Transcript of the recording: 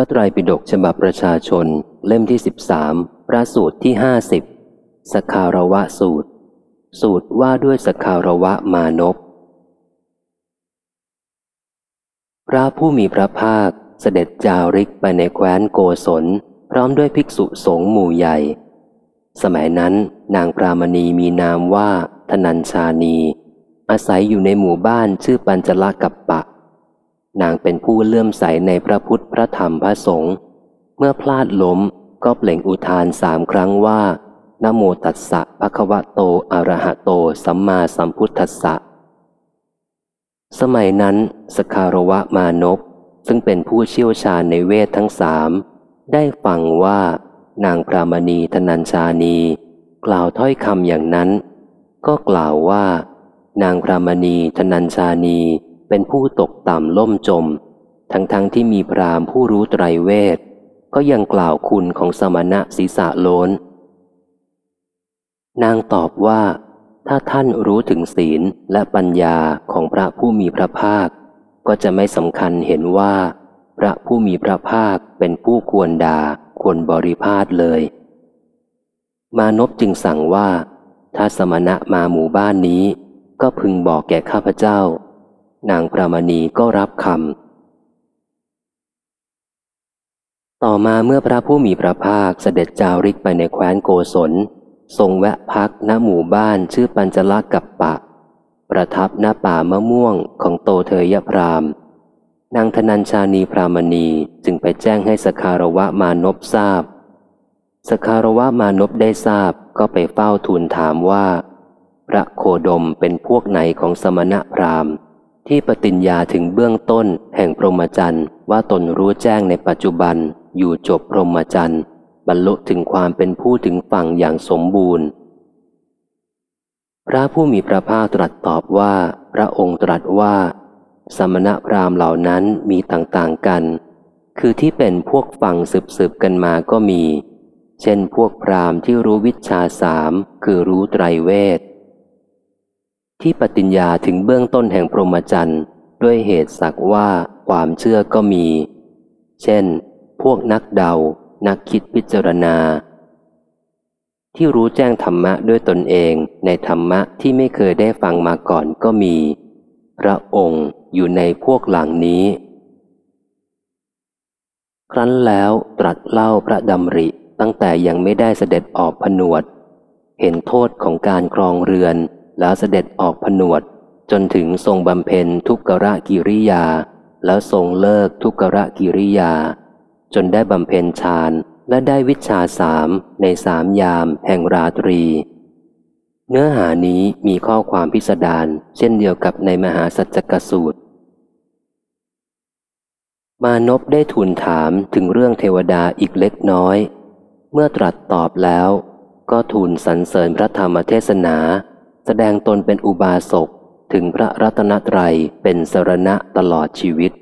ระไตรปิฎกฉบับประชาชน เล่มที่สิบสามพระสูตรที่ห้าสิบสคารวะสูตร สูตรว่าด้วยสคารวะมานพพระผู้มีพระภาคเสด็จจาริกไปในแคว้นโกศล พร้อมด้วยภิกษุสงฆ์หมู่ใหญ่ สมัยนั้นนางปรามณีมีนามว่า ธนัญชานี อาศัยอยู่ในหมู่บ้านชื่อปัญจลกัปปะ นางเป็นผู้เลื่อมใสในพระพุทธพระธรรมพระสงฆ์เมื่อพลาดล้มก็เปล่งอุทานสามครั้งว่านโมตัสสะภะคะวะโตอะระหะโต สัมมาสัมพุทธัสสะ สมัยนั้นสคารวะมานพซึ่งเป็นผู้เชี่ยวชาญในเวททั้งสามได้ฟังว่านางพรามณีธนัญชานี กล่าวถ้อยคำอย่างนั้น ก็กล่าวว่า นางพรามณีธนัญชานี เป็นผู้ตกต่ำล่มจม ทั้งๆทที่มีพรามผู้รู้ไตรเวท ก็ยังกล่าวคุณของสมณะศีรษะโลนนางตอบว่า ถ้าท่านรู้ถึงศีลและปัญญาของพระผู้มีพระภาค ก็จะไม่สำคัญเห็นว่า พระผู้มีพระภาคเป็นผู้ควรดา่าควรบริพาทเลย มานพจึงสั่งว่า ถ้าสมณะมาหมู่บ้านนี้ ก็พึงบอกแก่ข้าพเจ้า นางประมณีก็รับคำ ต่อมาเมื่อพระผู้มีพระภาคเสด็จจาริกไปในแคว้นโกศล ทรงแวะพักณหมู่บ้านชื่อปัญจลกัปปะ ประทับณป่ามะม่วงของโตเทยพรามนางธนัญชานีพรามณีจึงไปแจ้งให้สคารวะมานพทราบ สคารวะมานพได้ทราบก็ไปเฝ้าทูลถามว่า พระโคดมเป็นพวกไหนของสมณะพราหมณ์ ที่ปฏิญญาถึงเบื้องต้นแห่งพรหมจรรย์ว่าตนรู้แจ้งในปัจจุบันอยู่จบพรหมจรรย์บรรลุถึงความเป็นผู้ถึงฝั่งอย่างสมบูรณ์ พระผู้มีพระภาคตรัสตอบว่า พระองค์ตรัสว่า สมณะพราหมณ์เหล่านั้นมีต่างๆกัน คือที่เป็นพวกฟังสืบๆกันมาก็มี เช่นพวกพราหมณ์ที่รู้วิชาสามคือรู้ไตรเวท ที่ปฏิญญาถึงเบื้องต้นแห่งพรหมจรรย์ด้วยเหตุสักว่าความเชื่อก็มี เช่น พวกนักเดา นักคิดพิจารณา ที่รู้แจ้งธรรมะด้วยตนเองในธรรมะที่ไม่เคยได้ฟังมาก่อนก็มี พระองค์อยู่ในพวกหลังนี้ ครั้นแล้วตรัสเล่าพระดำริตั้งแต่ยังไม่ได้เสด็จออกผนวด เห็นโทษของการครองเรือน แล้วเสด็จออกผนวด จนถึงทรงบำเพ็ญทุกระกิริยา แล้วทรงเลิกทุกระกิริยา จนได้บำเพ็ญฌานและได้วิชาสามในสามยามแห่งราตรี เนื้อหานี้มีข้อความพิสดารเช่นเดียวกับในมหาสัจจกสูตร มานพได้ทูลถามถึงเรื่องเทวดาอีกเล็กน้อย เมื่อตรัสตอบแล้ว ก็ทูลสรรเสริญพระธรรมเทศนา แสดงตนเป็นอุบาสกถึงพระรัตนตรัยเป็นสรณะตลอดชีวิต